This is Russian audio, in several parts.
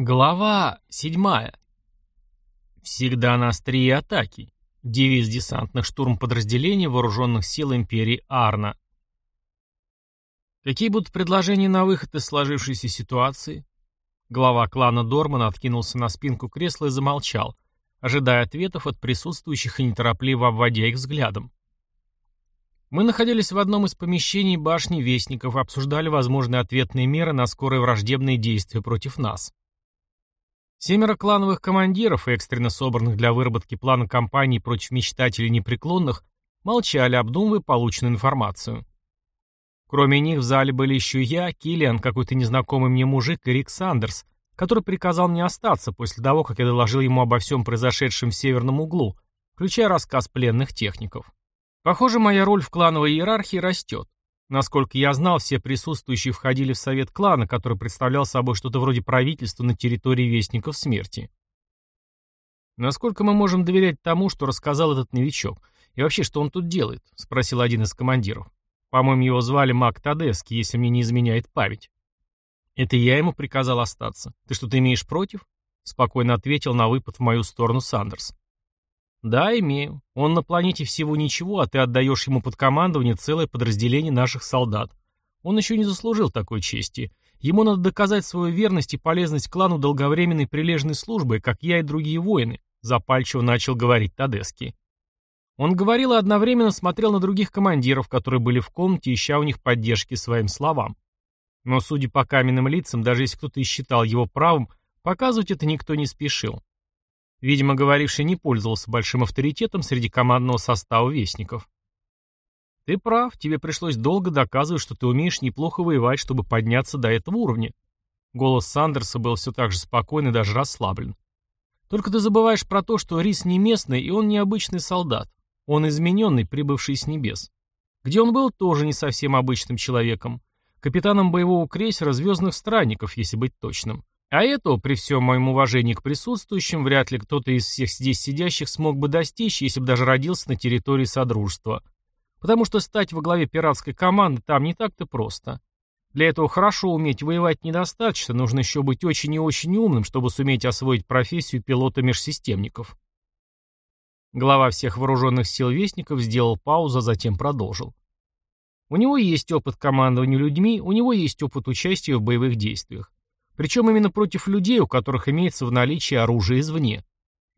Глава седьмая. Всегда на острие атаки. Девиз десантных штурмподразделений вооруженных сил империи Арна. Какие будут предложения на выход из сложившейся ситуации? Глава клана Дорман откинулся на спинку кресла и замолчал, ожидая ответов от присутствующих и неторопливо обводя их взглядом. Мы находились в одном из помещений башни Вестников и обсуждали возможные ответные меры на скорые враждебные действия против нас. Семеро клановых командиров, экстренно собранных для выработки плана кампании против мечтателей непреклонных, молчали, обдумывая полученную информацию. Кроме них в зале были еще я, Киллиан, какой-то незнакомый мне мужик и Рик Сандерс, который приказал мне остаться после того, как я доложил ему обо всем произошедшем в северном углу, включая рассказ пленных техников. Похоже, моя роль в клановой иерархии растет. Насколько я знал, все присутствующие входили в совет клана, который представлял собой что-то вроде правительства на территории Вестников Смерти. «Насколько мы можем доверять тому, что рассказал этот новичок? И вообще, что он тут делает?» — спросил один из командиров. «По-моему, его звали Мак Тадески, если мне не изменяет память». «Это я ему приказал остаться. Ты что-то имеешь против?» — спокойно ответил на выпад в мою сторону Сандерс. «Да, имею. Он на планете всего ничего, а ты отдаешь ему под командование целое подразделение наших солдат. Он еще не заслужил такой чести. Ему надо доказать свою верность и полезность клану долговременной прилежной службы, как я и другие воины», — запальчиво начал говорить Тадески. Он говорил и одновременно смотрел на других командиров, которые были в комнате, ища у них поддержки своим словам. Но, судя по каменным лицам, даже если кто-то и считал его правым, показывать это никто не спешил. Видимо, говоривший не пользовался большим авторитетом среди командного состава вестников. «Ты прав, тебе пришлось долго доказывать, что ты умеешь неплохо воевать, чтобы подняться до этого уровня». Голос Сандерса был все так же спокойный, даже расслаблен. «Только ты забываешь про то, что Рис не местный, и он необычный солдат. Он измененный, прибывший с небес. Где он был, тоже не совсем обычным человеком. Капитаном боевого крейсера «Звездных странников», если быть точным. А этого, при всем моем уважении к присутствующим, вряд ли кто-то из всех здесь сидящих смог бы достичь, если бы даже родился на территории Содружества. Потому что стать во главе пиратской команды там не так-то просто. Для этого хорошо уметь воевать недостаточно, нужно еще быть очень и очень умным, чтобы суметь освоить профессию пилота межсистемников. Глава всех вооруженных сил Вестников сделал паузу, а затем продолжил. У него есть опыт командования людьми, у него есть опыт участия в боевых действиях. Причем именно против людей, у которых имеется в наличии оружие извне.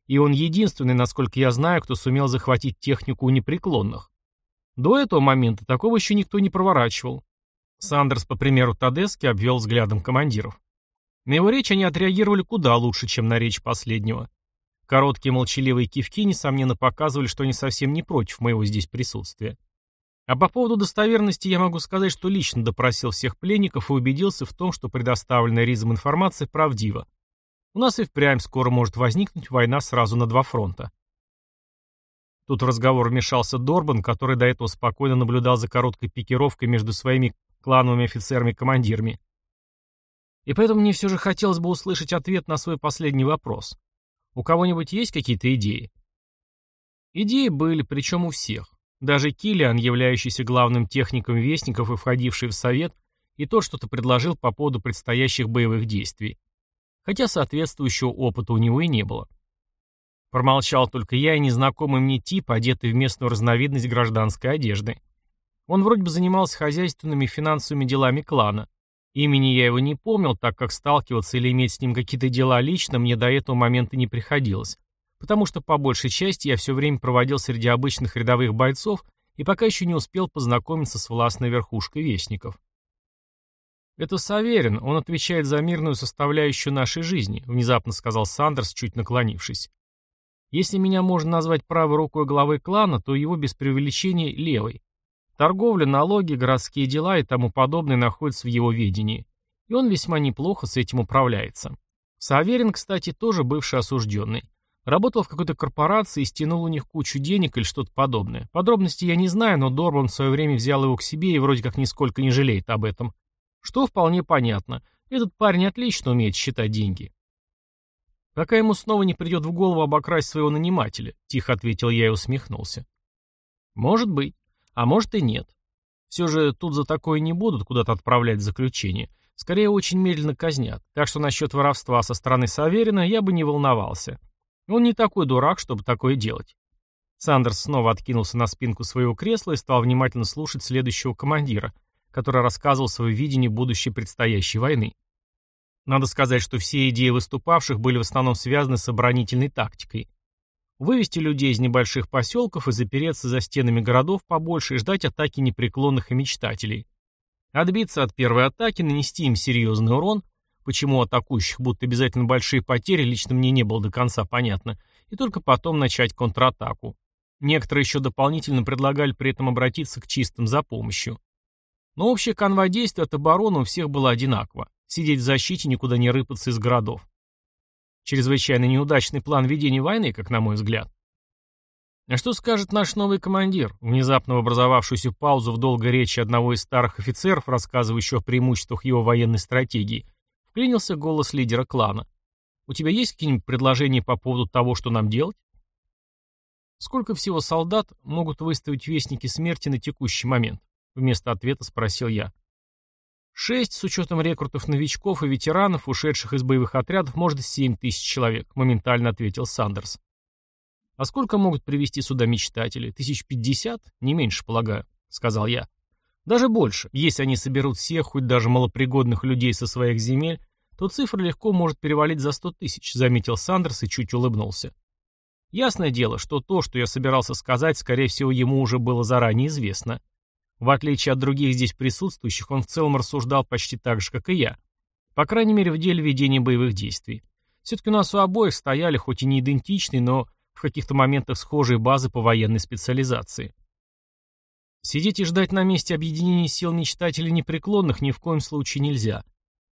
И он единственный, насколько я знаю, кто сумел захватить технику у непреклонных. До этого момента такого еще никто не проворачивал. Сандерс, по примеру Тадески, обвел взглядом командиров. На его речь они отреагировали куда лучше, чем на речь последнего. Короткие молчаливые кивки, несомненно, показывали, что они совсем не против моего здесь присутствия. А по поводу достоверности я могу сказать, что лично допросил всех пленников и убедился в том, что предоставленная Ризом информация правдива. У нас и впрямь скоро может возникнуть война сразу на два фронта. Тут в разговор вмешался Дорбан, который до этого спокойно наблюдал за короткой пикировкой между своими клановыми офицерами-командирами. И поэтому мне все же хотелось бы услышать ответ на свой последний вопрос. У кого-нибудь есть какие-то идеи? Идеи были, причем у всех. Даже Киллиан, являющийся главным техником Вестников и входивший в Совет, и тот что-то предложил по поводу предстоящих боевых действий. Хотя соответствующего опыта у него и не было. Промолчал только я и незнакомый мне тип, одетый в местную разновидность гражданской одежды. Он вроде бы занимался хозяйственными и финансовыми делами клана. Имени я его не помнил, так как сталкиваться или иметь с ним какие-то дела лично мне до этого момента не приходилось потому что по большей части я все время проводил среди обычных рядовых бойцов и пока еще не успел познакомиться с властной верхушкой вестников. «Это Саверин, он отвечает за мирную составляющую нашей жизни», внезапно сказал Сандерс, чуть наклонившись. «Если меня можно назвать правой рукой главы клана, то его без преувеличения левой. Торговля, налоги, городские дела и тому подобное находятся в его ведении, и он весьма неплохо с этим управляется. Саверин, кстати, тоже бывший осужденный. Работал в какой-то корпорации и стянул у них кучу денег или что-то подобное. Подробности я не знаю, но Дорбан в свое время взял его к себе и вроде как нисколько не жалеет об этом. Что вполне понятно. Этот парень отлично умеет считать деньги. Пока ему снова не придет в голову обокрасть своего нанимателя, тихо ответил я и усмехнулся. Может быть. А может и нет. Все же тут за такое не будут куда-то отправлять заключение. Скорее, очень медленно казнят, так что насчет воровства со стороны Саверина я бы не волновался. Он не такой дурак, чтобы такое делать. Сандерс снова откинулся на спинку своего кресла и стал внимательно слушать следующего командира, который рассказывал свое видение будущей предстоящей войны. Надо сказать, что все идеи выступавших были в основном связаны с оборонительной тактикой. Вывести людей из небольших поселков и запереться за стенами городов побольше и ждать атаки непреклонных и мечтателей. Отбиться от первой атаки, нанести им серьезный урон, почему атакующих будут обязательно большие потери, лично мне не было до конца понятно, и только потом начать контратаку. Некоторые еще дополнительно предлагали при этом обратиться к чистым за помощью. Но общая канва действий от обороны у всех была одинакова. Сидеть в защите, никуда не рыпаться из городов. Чрезвычайно неудачный план ведения войны, как на мой взгляд. А что скажет наш новый командир? Внезапно в образовавшуюся паузу в долгой речи одного из старых офицеров, рассказывающего о преимуществах его военной стратегии, вклинился голос лидера клана. У тебя есть какие-нибудь предложения по поводу того, что нам делать? Сколько всего солдат могут выставить вестники смерти на текущий момент? Вместо ответа спросил я. Шесть, с учетом рекрутов новичков и ветеранов, ушедших из боевых отрядов, может семь тысяч человек, моментально ответил Сандерс. А сколько могут привести сюда мечтатели? Тысяч пятьдесят? Не меньше, полагаю, сказал я. Даже больше. Если они соберут всех, хоть даже малопригодных людей со своих земель, то цифра легко может перевалить за сто тысяч, заметил Сандерс и чуть улыбнулся. Ясное дело, что то, что я собирался сказать, скорее всего, ему уже было заранее известно. В отличие от других здесь присутствующих, он в целом рассуждал почти так же, как и я. По крайней мере, в деле ведения боевых действий. Все-таки у нас у обоих стояли, хоть и не идентичные, но в каких-то моментах схожие базы по военной специализации. Сидеть и ждать на месте объединения сил мечтателей непреклонных ни в коем случае нельзя.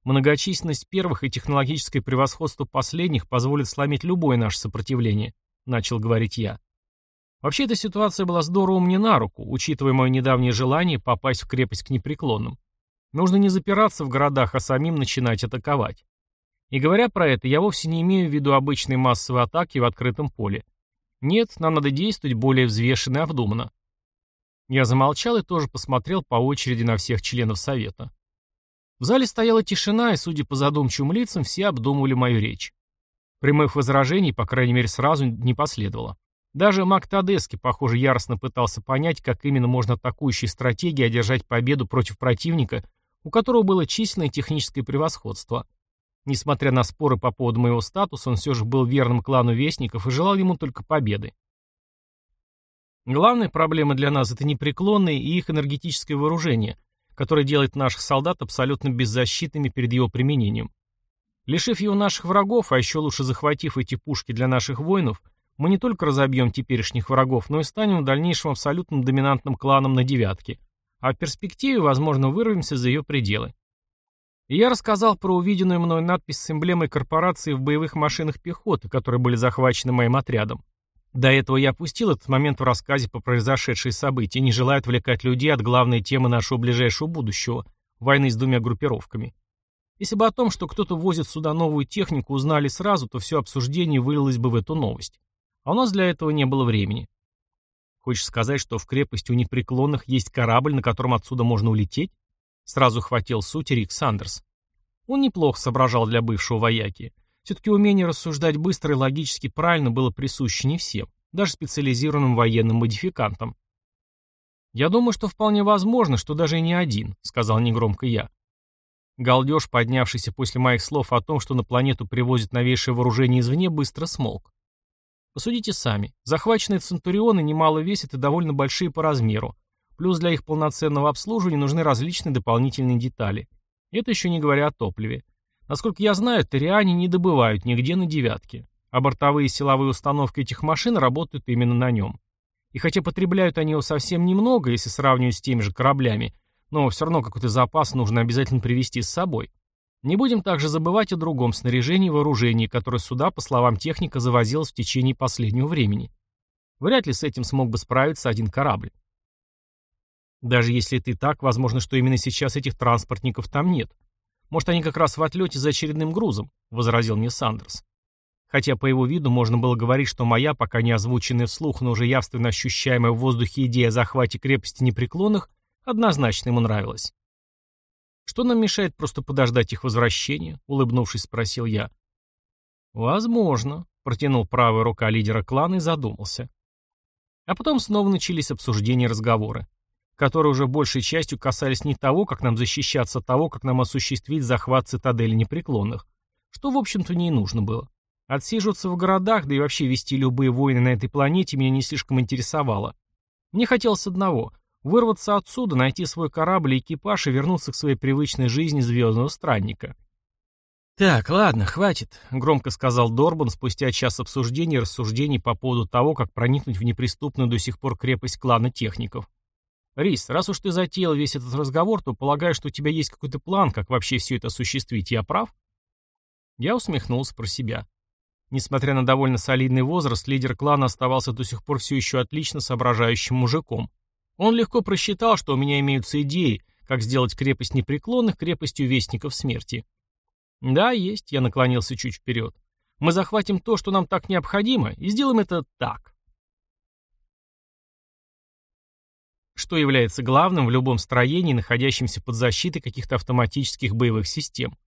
Многочисленность первых и технологическое превосходство последних позволит сломить любое наше сопротивление. — начал говорить я. Вообще эта ситуация была здорово мне на руку, учитывая мое недавнее желание попасть в крепость к непреклонным. Нужно не запираться в городах, а самим начинать атаковать. И говоря про это, я вовсе не имею в виду обычной массовой атаки в открытом поле. Нет, нам надо действовать более взвешенно и обдуманно. Я замолчал и тоже посмотрел по очереди на всех членов совета. В зале стояла тишина, и, судя по задумчивым лицам, все обдумывали мою речь. Прямых возражений, по крайней мере, сразу не последовало. Даже Мак Тадески, похоже, яростно пытался понять, как именно можно атакующей стратегией одержать победу против противника, у которого было численное техническое превосходство. Несмотря на споры по поводу моего статуса, он все же был верным клану Вестников и желал ему только победы. Главная проблема для нас – это непреклонные и их энергетическое вооружение, которое делает наших солдат абсолютно беззащитными перед его применением. Лишив его наших врагов, а еще лучше захватив эти пушки для наших воинов, мы не только разобьем теперешних врагов, но и станем в дальнейшем абсолютным доминантным кланом на девятке, а в перспективе, возможно, вырвемся за ее пределы. И я рассказал про увиденную мной надпись с эмблемой корпорации в боевых машинах пехоты, которые были захвачены моим отрядом. До этого я опустил этот момент в рассказе по произошедшие события, не желая отвлекать людей от главной темы нашего ближайшего будущего – войны с двумя группировками. Если бы о том, что кто-то возит сюда новую технику, узнали сразу, то все обсуждение вылилось бы в эту новость. А у нас для этого не было времени. Хочешь сказать, что в крепости у непреклонных есть корабль, на котором отсюда можно улететь? Сразу хватил суть Рик Сандерс. Он неплохо соображал для бывшего вояки. Все-таки умение рассуждать быстро и логически правильно было присуще не всем, даже специализированным военным модификантам. «Я думаю, что вполне возможно, что даже и не один», — сказал негромко я. Галдеж, поднявшийся после моих слов о том, что на планету привозят новейшее вооружение извне, быстро смолк. Посудите сами. Захваченные Центурионы немало весят и довольно большие по размеру. Плюс для их полноценного обслуживания нужны различные дополнительные детали. Это еще не говоря о топливе. Насколько я знаю, Ториане не добывают нигде на девятке. А бортовые силовые установки этих машин работают именно на нем. И хотя потребляют они его совсем немного, если сравнивать с теми же кораблями, но все равно какой-то запас нужно обязательно привезти с собой. Не будем также забывать о другом снаряжении и вооружении, которое сюда, по словам техника, завозилось в течение последнего времени. Вряд ли с этим смог бы справиться один корабль. Даже если это и так, возможно, что именно сейчас этих транспортников там нет. Может, они как раз в отлете за очередным грузом, возразил мне Сандерс. Хотя по его виду можно было говорить, что моя, пока не озвученная вслух, но уже явственно ощущаемая в воздухе идея о захвате крепости непреклонных, Однозначно ему нравилось. Что нам мешает просто подождать их возвращения? Улыбнувшись, спросил я. Возможно, протянул правая рука лидера клана и задумался. А потом снова начались обсуждения и разговоры, которые уже большей частью касались не того, как нам защищаться от того, как нам осуществить захват цитадели непреклонных, что, в общем-то, не и нужно было. Отсиживаться в городах, да и вообще вести любые войны на этой планете меня не слишком интересовало. Мне хотелось одного — вырваться отсюда, найти свой корабль и экипаж и вернуться к своей привычной жизни звездного странника. «Так, ладно, хватит», — громко сказал Дорбан спустя час обсуждений и рассуждений по поводу того, как проникнуть в неприступную до сих пор крепость клана техников. «Рис, раз уж ты затеял весь этот разговор, то полагаю, что у тебя есть какой-то план, как вообще все это осуществить, я прав?» Я усмехнулся про себя. Несмотря на довольно солидный возраст, лидер клана оставался до сих пор все еще отлично соображающим мужиком. Он легко просчитал, что у меня имеются идеи, как сделать крепость непреклонных крепостью вестников смерти. Да, есть, я наклонился чуть вперед. Мы захватим то, что нам так необходимо, и сделаем это так. Что является главным в любом строении, находящемся под защитой каких-то автоматических боевых систем.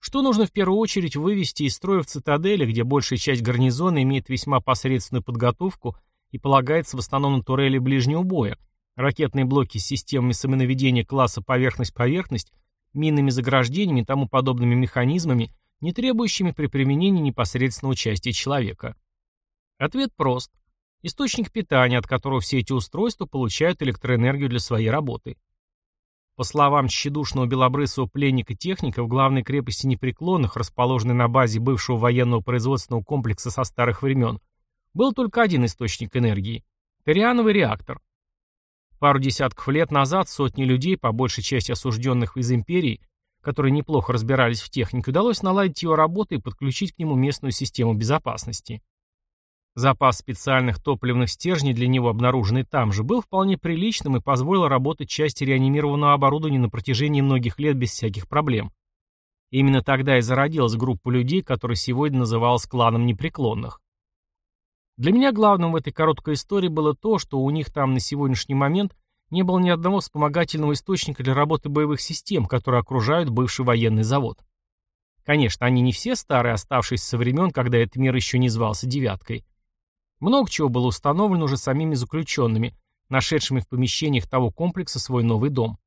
Что нужно в первую очередь вывести из строя в цитадели, где большая часть гарнизона имеет весьма посредственную подготовку и полагается в основном на турели ближнего боя, ракетные блоки с системами самонаведения класса поверхность-поверхность, минными заграждениями и тому подобными механизмами, не требующими при применении непосредственного участия человека. Ответ прост. Источник питания, от которого все эти устройства получают электроэнергию для своей работы. По словам тщедушного белобрысого пленника-техника, в главной крепости непреклонных, расположенной на базе бывшего военного производственного комплекса со старых времен, был только один источник энергии – Ториановый реактор. Пару десятков лет назад сотни людей, по большей части осужденных из империи, которые неплохо разбирались в технике, удалось наладить его работу и подключить к нему местную систему безопасности. Запас специальных топливных стержней для него, обнаруженный там же, был вполне приличным и позволил работать части реанимированного оборудования на протяжении многих лет без всяких проблем. Именно тогда и зародилась группа людей, которая сегодня называлась кланом непреклонных. Для меня главным в этой короткой истории было то, что у них там на сегодняшний момент не было ни одного вспомогательного источника для работы боевых систем, которые окружают бывший военный завод. Конечно, они не все старые, оставшиеся со времен, когда этот мир еще не звался «девяткой». Много чего было установлено уже самими заключенными, нашедшими в помещениях того комплекса свой новый дом.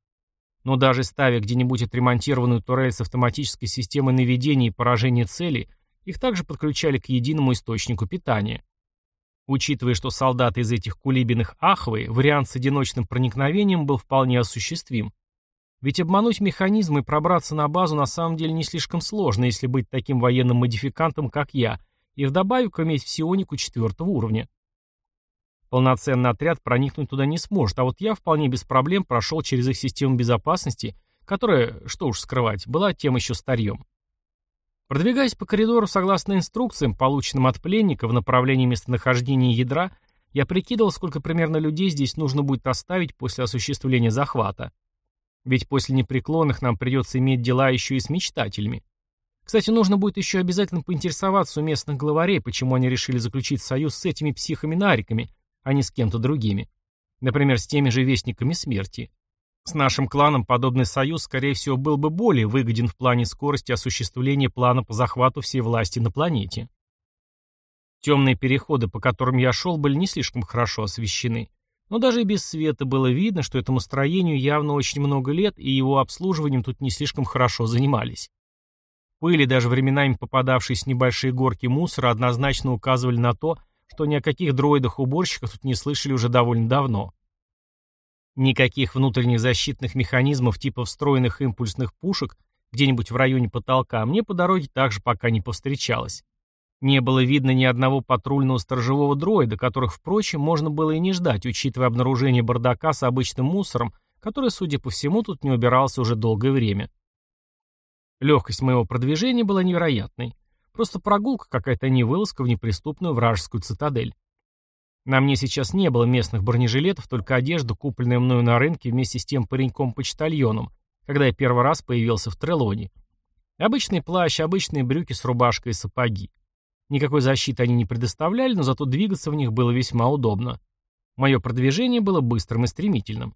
Но даже ставя где-нибудь отремонтированную турель с автоматической системой наведения и поражения цели, их также подключали к единому источнику питания. Учитывая, что солдаты из этих кулибиных ахвы, вариант с одиночным проникновением был вполне осуществим. Ведь обмануть механизм и пробраться на базу на самом деле не слишком сложно, если быть таким военным модификантом, как я, и вдобавок иметь псионику четвертого уровня. Полноценный отряд проникнуть туда не сможет, а вот я вполне без проблем прошел через их систему безопасности, которая, что уж скрывать, была тем еще старьем. Продвигаясь по коридору согласно инструкциям, полученным от пленника в направлении местонахождения ядра, я прикидывал, сколько примерно людей здесь нужно будет оставить после осуществления захвата. Ведь после непреклонных нам придется иметь дела еще и с мечтателями. Кстати, нужно будет еще обязательно поинтересоваться у местных главарей, почему они решили заключить союз с этими психами-нариками, а не с кем-то другими. Например, с теми же вестниками смерти. С нашим кланом подобный союз, скорее всего, был бы более выгоден в плане скорости осуществления плана по захвату всей власти на планете. Темные переходы, по которым я шел, были не слишком хорошо освещены. Но даже без света было видно, что этому строению явно очень много лет, и его обслуживанием тут не слишком хорошо занимались. Пыль и даже временами попадавшиеся небольшие горки мусора однозначно указывали на то, что ни о каких дроидах-уборщиках тут не слышали уже довольно давно. Никаких внутренних защитных механизмов типа встроенных импульсных пушек где-нибудь в районе потолка мне по дороге также пока не повстречалось. Не было видно ни одного патрульного сторожевого дроида, которых, впрочем, можно было и не ждать, учитывая обнаружение бардака с обычным мусором, который, судя по всему, тут не убирался уже долгое время. Легкость моего продвижения была невероятной. Просто прогулка какая-то, не вылазка в неприступную вражескую цитадель. На мне сейчас не было местных бронежилетов, только одежда, купленная мною на рынке вместе с тем пареньком-почтальоном, когда я первый раз появился в Трелоне. Обычный плащ, обычные брюки с рубашкой и сапоги. Никакой защиты они не предоставляли, но зато двигаться в них было весьма удобно. Мое продвижение было быстрым и стремительным.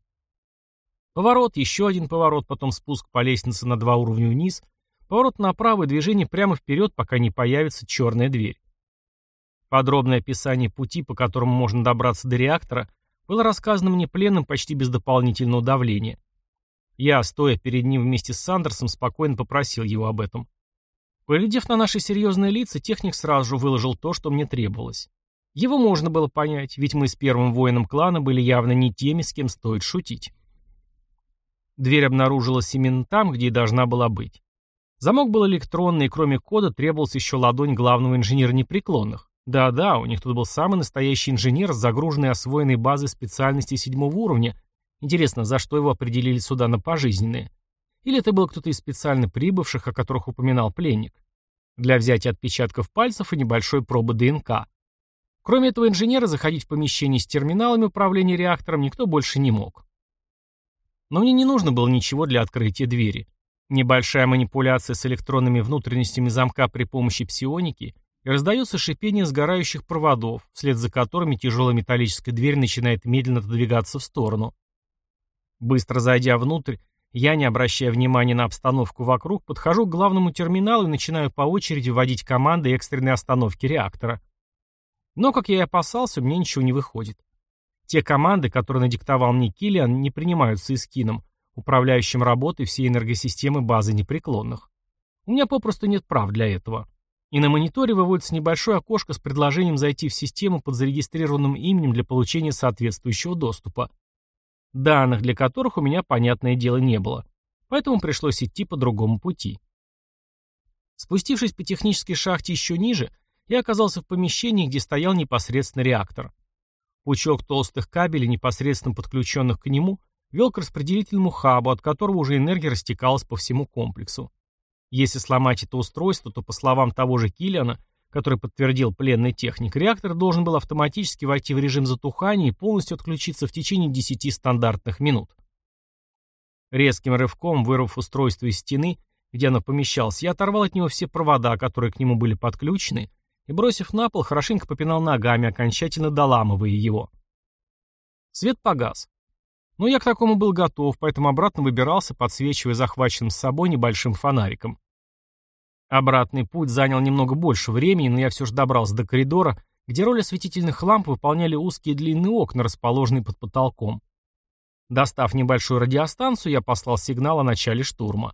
Поворот, еще один поворот, потом спуск по лестнице на два уровня вниз, поворот направо и движение прямо вперед, пока не появится черная дверь. Подробное описание пути, по которому можно добраться до реактора, было рассказано мне пленным почти без дополнительного давления. Я, стоя перед ним вместе с Сандерсом, спокойно попросил его об этом. Поглядев на наши серьезные лица, техник сразу же выложил то, что мне требовалось. Его можно было понять, ведь мы с первым воином клана были явно не теми, с кем стоит шутить. Дверь обнаружилась именно там, где и должна была быть. Замок был электронный, и кроме кода требовалась еще ладонь главного инженера непреклонных. Да-да, у них тут был самый настоящий инженер с загруженной освоенной базой специальностей седьмого уровня. Интересно, за что его определили сюда на пожизненные? Или это был кто-то из специально прибывших, о которых упоминал пленник? Для взятия отпечатков пальцев и небольшой пробы ДНК. Кроме этого инженера, заходить в помещение с терминалами управления реактором никто больше не мог. Но мне не нужно было ничего для открытия двери. Небольшая манипуляция с электронными внутренностями замка при помощи псионики — и раздается шипение сгорающих проводов, вслед за которыми тяжелая металлическая дверь начинает медленно отодвигаться в сторону. Быстро зайдя внутрь, я, не обращая внимания на обстановку вокруг, подхожу к главному терминалу и начинаю по очереди вводить команды экстренной остановки реактора. Но, как я и опасался, мне ничего не выходит. Те команды, которые надиктовал мне Киллиан, не принимаются искином, управляющим работой всей энергосистемы базы непреклонных. У меня попросту нет прав для этого. И на мониторе выводится небольшое окошко с предложением зайти в систему под зарегистрированным именем для получения соответствующего доступа. Данных для которых у меня, понятное дело, не было. Поэтому пришлось идти по другому пути. Спустившись по технической шахте еще ниже, я оказался в помещении, где стоял непосредственно реактор. Пучок толстых кабелей, непосредственно подключенных к нему, вел к распределительному хабу, от которого уже энергия растекалась по всему комплексу. Если сломать это устройство, то, по словам того же Киллиана, который подтвердил пленный техник, реактор должен был автоматически войти в режим затухания и полностью отключиться в течение 10 стандартных минут. Резким рывком, вырвав устройство из стены, где оно помещалось, я оторвал от него все провода, которые к нему были подключены, и, бросив на пол, хорошенько попинал ногами, окончательно доламывая его. Свет погас. Но я к такому был готов, поэтому обратно выбирался, подсвечивая захваченным с собой небольшим фонариком. Обратный путь занял немного больше времени, но я все же добрался до коридора, где роль осветительных ламп выполняли узкие длинные окна, расположенные под потолком. Достав небольшую радиостанцию, я послал сигнал о начале штурма.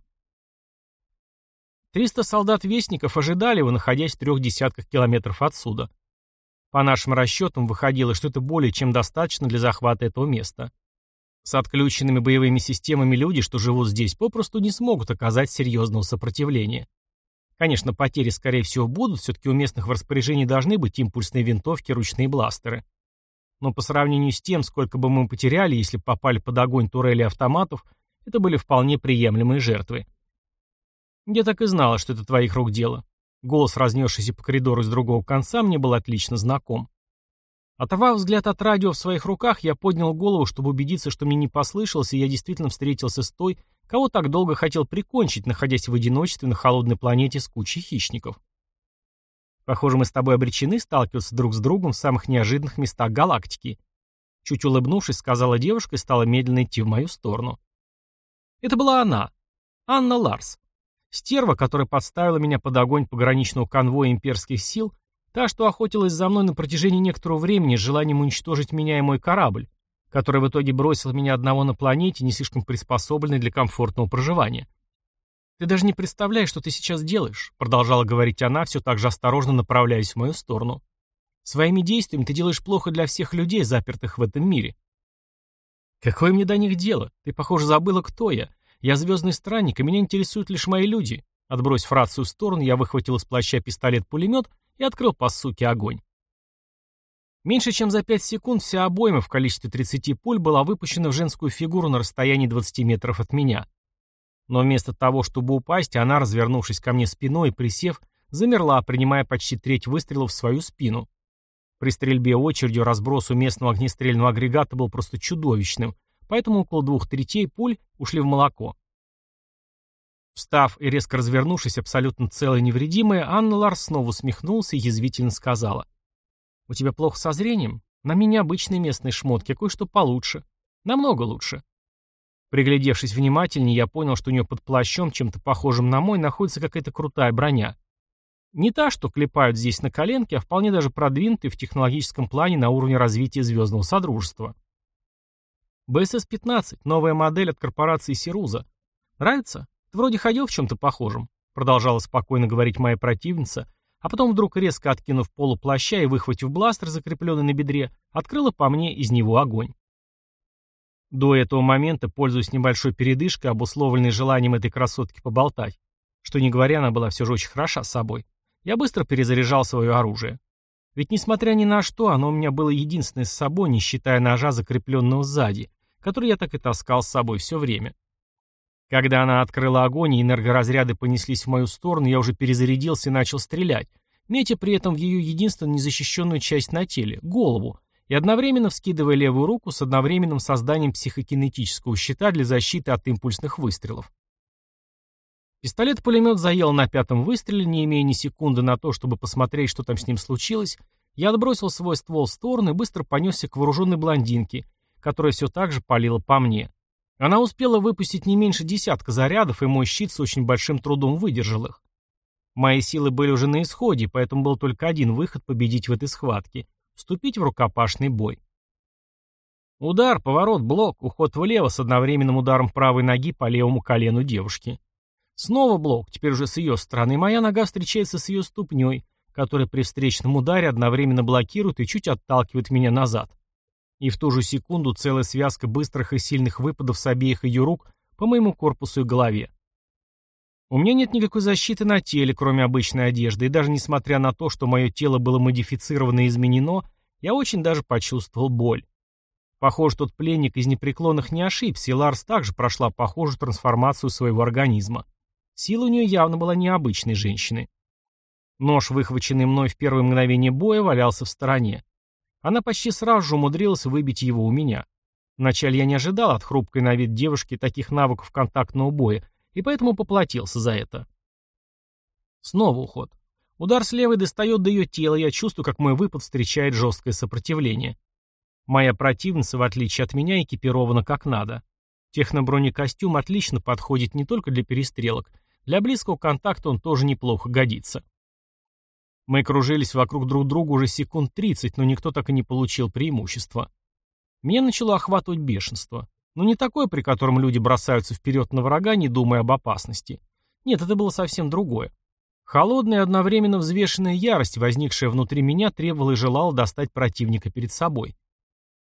Триста солдат-вестников ожидали его, находясь в трех десятках километров отсюда. По нашим расчетам, выходило, что это более чем достаточно для захвата этого места. С отключенными боевыми системами люди, что живут здесь, попросту не смогут оказать серьезного сопротивления. Конечно, потери, скорее всего, будут, все-таки у местных в распоряжении должны быть импульсные винтовки, ручные бластеры. Но по сравнению с тем, сколько бы мы потеряли, если попали под огонь турели автоматов, это были вполне приемлемые жертвы. Я так и знала, что это твоих рук дело. Голос, разнесшийся по коридору с другого конца, мне был отлично знаком. Оторвав взгляд от радио в своих руках, я поднял голову, чтобы убедиться, что мне не послышалось, и я действительно встретился с той, кого так долго хотел прикончить, находясь в одиночестве на холодной планете с кучей хищников. Похоже, мы с тобой обречены сталкиваться друг с другом в самых неожиданных местах галактики. Чуть улыбнувшись, сказала девушка и стала медленно идти в мою сторону. Это была она, Анна Ларс. Стерва, которая подставила меня под огонь пограничного конвоя имперских сил Та, что охотилась за мной на протяжении некоторого времени с желанием уничтожить меня и мой корабль, который в итоге бросил меня одного на планете, не слишком приспособленной для комфортного проживания. «Ты даже не представляешь, что ты сейчас делаешь», — продолжала говорить она, все так же осторожно направляясь в мою сторону. «Своими действиями ты делаешь плохо для всех людей, запертых в этом мире». «Какое мне до них дело? Ты, похоже, забыла, кто я. Я звездный странник, и меня интересуют лишь мои люди». Отбросив рацию в сторону, я выхватил из плаща пистолет-пулемет и открыл по суке огонь. Меньше чем за 5 секунд вся обойма в количестве 30 пуль была выпущена в женскую фигуру на расстоянии 20 метров от меня. Но вместо того, чтобы упасть, она, развернувшись ко мне спиной и присев, замерла, принимая почти треть выстрелов в свою спину. При стрельбе очередью разброс у местного огнестрельного агрегата был просто чудовищным, поэтому около двух третей пуль ушли в молоко. Встав и резко развернувшись, абсолютно целая и невредимая, Анна Ларс снова усмехнулся и язвительно сказала. «У тебя плохо со зрением? На меня обычные местные шмотки, кое-что получше. Намного лучше». Приглядевшись внимательнее, я понял, что у нее под плащом, чем-то похожим на мой, находится какая-то крутая броня. Не та, что клепают здесь на коленке, а вполне даже продвинутый в технологическом плане на уровне развития Звездного Содружества. БСС-15, новая модель от корпорации Сируза. Нравится? Ты вроде ходил в чем-то похожем, продолжала спокойно говорить моя противница, а потом вдруг резко откинув полу плаща и выхватив бластер, закрепленный на бедре, открыла по мне из него огонь. До этого момента, пользуясь небольшой передышкой, обусловленной желанием этой красотки поболтать, что не говоря, она была все же очень хороша с собой, я быстро перезаряжал свое оружие. Ведь несмотря ни на что, оно у меня было единственное с собой, не считая ножа, закрепленного сзади, который я так и таскал с собой все время. Когда она открыла огонь и энергоразряды понеслись в мою сторону, я уже перезарядился и начал стрелять, метя при этом в ее единственную незащищенную часть на теле – голову, и одновременно вскидывая левую руку с одновременным созданием психокинетического щита для защиты от импульсных выстрелов. Пистолет-пулемет заел на пятом выстреле, не имея ни секунды на то, чтобы посмотреть, что там с ним случилось, я отбросил свой ствол в сторону и быстро понесся к вооруженной блондинке, которая все так же палила по мне. Она успела выпустить не меньше десятка зарядов, и мой щит с очень большим трудом выдержал их. Мои силы были уже на исходе, поэтому был только один выход победить в этой схватке вступить в рукопашный бой. Удар, поворот, блок, уход влево с одновременным ударом правой ноги по левому колену девушки. Снова блок, теперь уже с ее стороны. Моя нога встречается с ее ступней, которая при встречном ударе одновременно блокирует и чуть отталкивает меня назад. И в ту же секунду целая связка быстрых и сильных выпадов с обеих ее рук по моему корпусу и голове. У меня нет никакой защиты на теле, кроме обычной одежды, и даже несмотря на то, что мое тело было модифицировано и изменено, я очень даже почувствовал боль. Похоже, тот пленник из непреклонных не ошибся, и Ларс также прошла похожую трансформацию своего организма. Сила у нее явно была необычной женщины. Нож, выхваченный мной в первое мгновение боя, валялся в стороне. Она почти сразу же умудрилась выбить его у меня. Вначале я не ожидал от хрупкой на вид девушки таких навыков контактного боя, и поэтому поплатился за это. Снова уход. Удар с левой достает до ее тела, я чувствую, как мой выпад встречает жесткое сопротивление. Моя противница, в отличие от меня, экипирована как надо. Технобронекостюм отлично подходит не только для перестрелок, для близкого контакта он тоже неплохо годится. Мы кружились вокруг друг друга уже секунд 30, но никто так и не получил преимущества. Меня начало охватывать бешенство. Но не такое, при котором люди бросаются вперед на врага, не думая об опасности. Нет, это было совсем другое. Холодная одновременно взвешенная ярость, возникшая внутри меня, требовала и желала достать противника перед собой.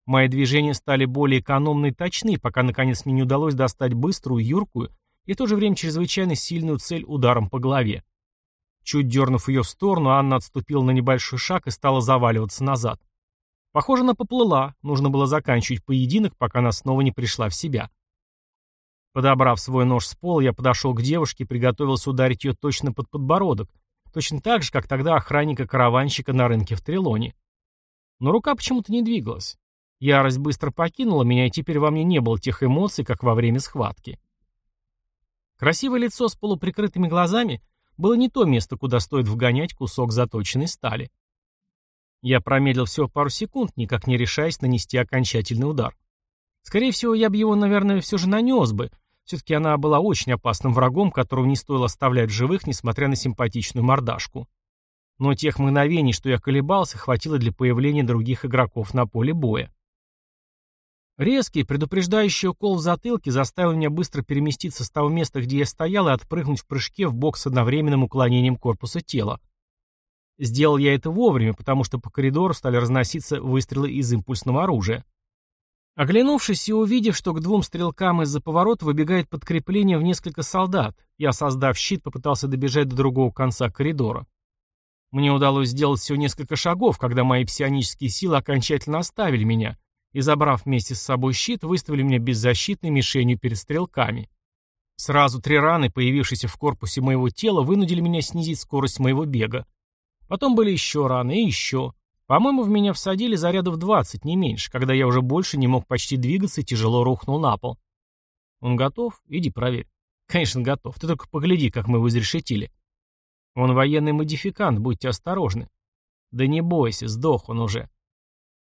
Мои движения стали более экономны и точны, пока наконец мне не удалось достать быструю, юркую и в то же время чрезвычайно сильную цель ударом по голове. Чуть дернув ее в сторону, Анна отступила на небольшой шаг и стала заваливаться назад. Похоже, она поплыла, нужно было заканчивать поединок, пока она снова не пришла в себя. Подобрав свой нож с пола, я подошел к девушке и приготовился ударить ее точно под подбородок, точно так же, как тогда охранника-караванщика на рынке в Трелоне. Но рука почему-то не двигалась. Ярость быстро покинула меня, и теперь во мне не было тех эмоций, как во время схватки. Красивое лицо с полуприкрытыми глазами было не то место, куда стоит вгонять кусок заточенной стали. Я промедлил всего пару секунд, никак не решаясь нанести окончательный удар. Скорее всего, я бы его, наверное, все же нанес бы. Все-таки она была очень опасным врагом, которого не стоило оставлять в живых, несмотря на симпатичную мордашку. Но тех мгновений, что я колебался, хватило для появления других игроков на поле боя. Резкий, предупреждающий укол в затылке заставил меня быстро переместиться с того места, где я стоял, и отпрыгнуть в прыжке в бок с одновременным уклонением корпуса тела. Сделал я это вовремя, потому что по коридору стали разноситься выстрелы из импульсного оружия. Оглянувшись и увидев, что к двум стрелкам из-за поворота выбегает подкрепление в несколько солдат, я, создав щит, попытался добежать до другого конца коридора. Мне удалось сделать всего несколько шагов, когда мои псионические силы окончательно оставили меня, и, забрав вместе с собой щит, выставили меня беззащитной мишенью перед стрелками. Сразу три раны, появившиеся в корпусе моего тела, вынудили меня снизить скорость моего бега. Потом были еще раны и еще. По-моему, в меня всадили зарядов 20, не меньше, когда я уже больше не мог почти двигаться и тяжело рухнул на пол. Он готов? Иди проверь. Конечно, готов. Ты только погляди, как мы его изрешетили. Он военный модификант, будьте осторожны. Да не бойся, сдох он уже.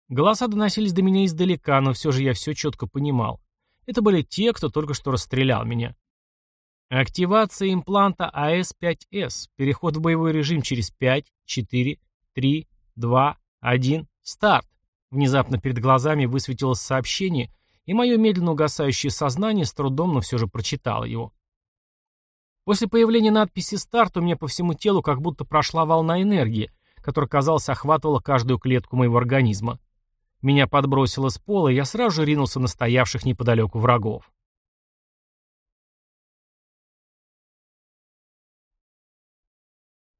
Голоса доносились до меня издалека, но все же я все четко понимал. Это были те, кто только что расстрелял меня. Активация импланта АС-5С. Переход в боевой режим через 5, 4, 3, 2, 1. Старт. Внезапно перед глазами высветилось сообщение, и мое медленно угасающее сознание с трудом, но все же прочитало его. После появления надписи «Старт» у меня по всему телу как будто прошла волна энергии, которая, казалось, охватывала каждую клетку моего организма. Меня подбросило с пола, и я сразу же ринулся на стоявших неподалеку врагов.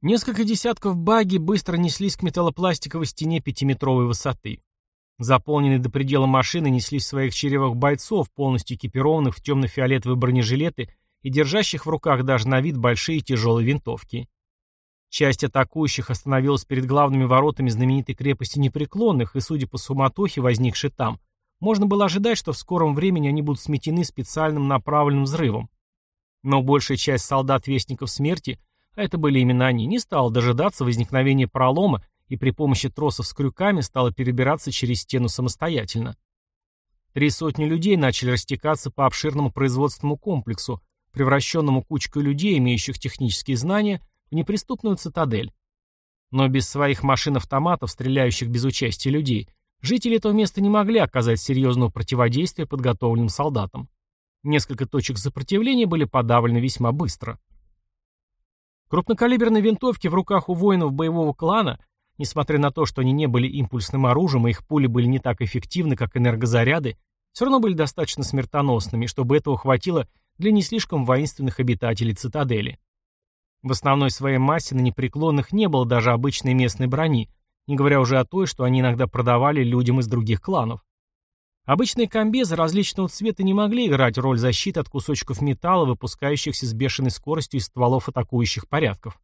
Несколько десятков баги быстро неслись к металлопластиковой стене пятиметровой высоты. Заполненные до предела машины неслись в своих черевах бойцов, полностью экипированных в темно-фиолетовые бронежилеты и держащих в руках даже на вид большие тяжелые винтовки. Часть атакующих остановилась перед главными воротами знаменитой крепости Непреклонных, и, судя по суматохе, возникшей там, можно было ожидать, что в скором времени они будут сметены специальным направленным взрывом. Но большая часть солдат-вестников смерти, а это были именно они, не стала дожидаться возникновения пролома и при помощи тросов с крюками стала перебираться через стену самостоятельно. Три сотни людей начали растекаться по обширному производственному комплексу, превращенному кучкой людей, имеющих технические знания, в неприступную цитадель. Но без своих машин-автоматов, стреляющих без участия людей, жители этого места не могли оказать серьезного противодействия подготовленным солдатам. Несколько точек сопротивления были подавлены весьма быстро. Крупнокалиберные винтовки в руках у воинов боевого клана, несмотря на то, что они не были импульсным оружием и их пули были не так эффективны, как энергозаряды, все равно были достаточно смертоносными, чтобы этого хватило для не слишком воинственных обитателей цитадели. В основной своей массе на непреклонных не было даже обычной местной брони, не говоря уже о той, что они иногда продавали людям из других кланов. Обычные комбезы различного цвета не могли играть роль защиты от кусочков металла, выпускающихся с бешеной скоростью из стволов атакующих порядков.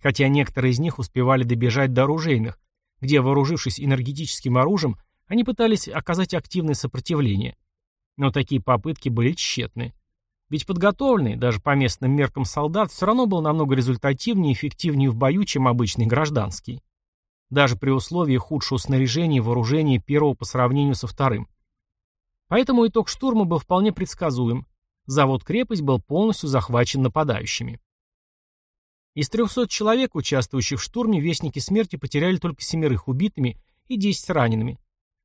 Хотя некоторые из них успевали добежать до оружейных, где, вооружившись энергетическим оружием, они пытались оказать активное сопротивление. Но такие попытки были тщетны. Ведь подготовленный, даже по местным меркам солдат, все равно был намного результативнее и эффективнее в бою, чем обычный гражданский. Даже при условии худшего снаряжения и вооружения первого по сравнению со вторым. Поэтому итог штурма был вполне предсказуем. Завод-крепость был полностью захвачен нападающими. Из 300 человек, участвующих в штурме, Вестники Смерти потеряли только семерых убитыми и 10 ранеными.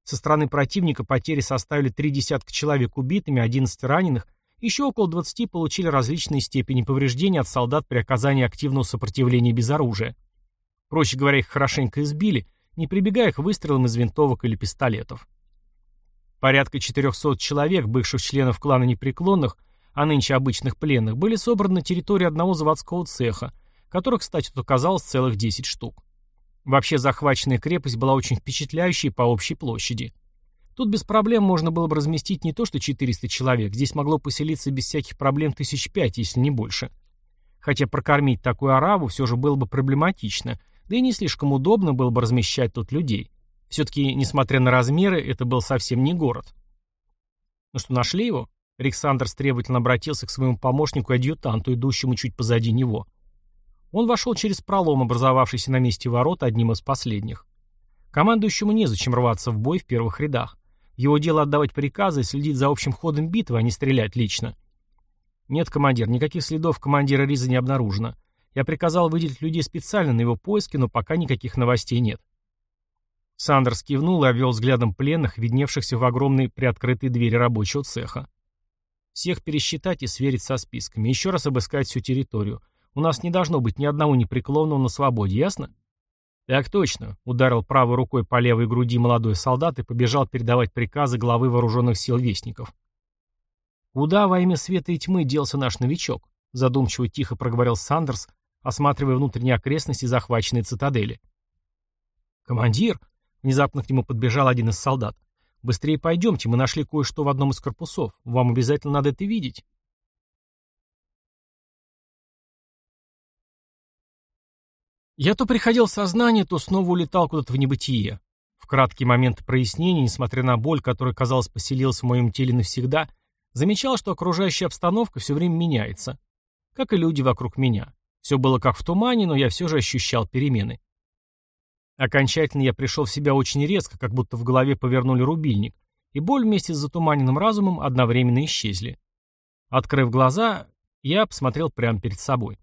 Со стороны противника потери составили три десятка человек убитыми, 11 раненых – еще около 20 получили различные степени повреждений от солдат при оказании активного сопротивления без оружия. Проще говоря, их хорошенько избили, не прибегая к выстрелам из винтовок или пистолетов. Порядка 400 человек, бывших членов клана непреклонных, а нынче обычных пленных, были собраны на территории одного заводского цеха, которых, кстати, тут оказалось целых 10 штук. Вообще захваченная крепость была очень впечатляющей по общей площади. Тут без проблем можно было бы разместить не то что 400 человек, здесь могло поселиться без всяких проблем тысяч пять, если не больше. Хотя прокормить такую араву все же было бы проблематично, да и не слишком удобно было бы размещать тут людей. Все-таки, несмотря на размеры, это был совсем не город. Ну что, нашли его? Александр требовательно обратился к своему помощнику и адъютанту, идущему чуть позади него. Он вошел через пролом, образовавшийся на месте ворот, одним из последних. Командующему незачем рваться в бой в первых рядах. Его дело отдавать приказы и следить за общим ходом битвы, а не стрелять лично. Нет, командир, никаких следов командира Риза не обнаружено. Я приказал выделить людей специально на его поиски, но пока никаких новостей нет. Сандерс кивнул и обвел взглядом пленных, видневшихся в огромной приоткрытой двери рабочего цеха. Всех пересчитать и сверить со списками. Еще раз обыскать всю территорию. У нас не должно быть ни одного непреклонного на свободе, ясно? «Так точно», — ударил правой рукой по левой груди молодой солдат и побежал передавать приказы главы вооруженных сил Вестников. «Куда во имя света и тьмы делся наш новичок?» — задумчиво тихо проговорил Сандерс, осматривая внутренние окрестности захваченной цитадели. «Командир!» — внезапно к нему подбежал один из солдат. «Быстрее пойдемте, мы нашли кое-что в одном из корпусов. Вам обязательно надо это видеть». Я то приходил в сознание, то снова улетал куда-то в небытие. В краткий момент прояснения, несмотря на боль, которая, казалось, поселилась в моем теле навсегда, замечал, что окружающая обстановка все время меняется. Как и люди вокруг меня. Все было как в тумане, но я все же ощущал перемены. Окончательно я пришел в себя очень резко, как будто в голове повернули рубильник, и боль вместе с затуманенным разумом одновременно исчезли. Открыв глаза, я посмотрел прямо перед собой.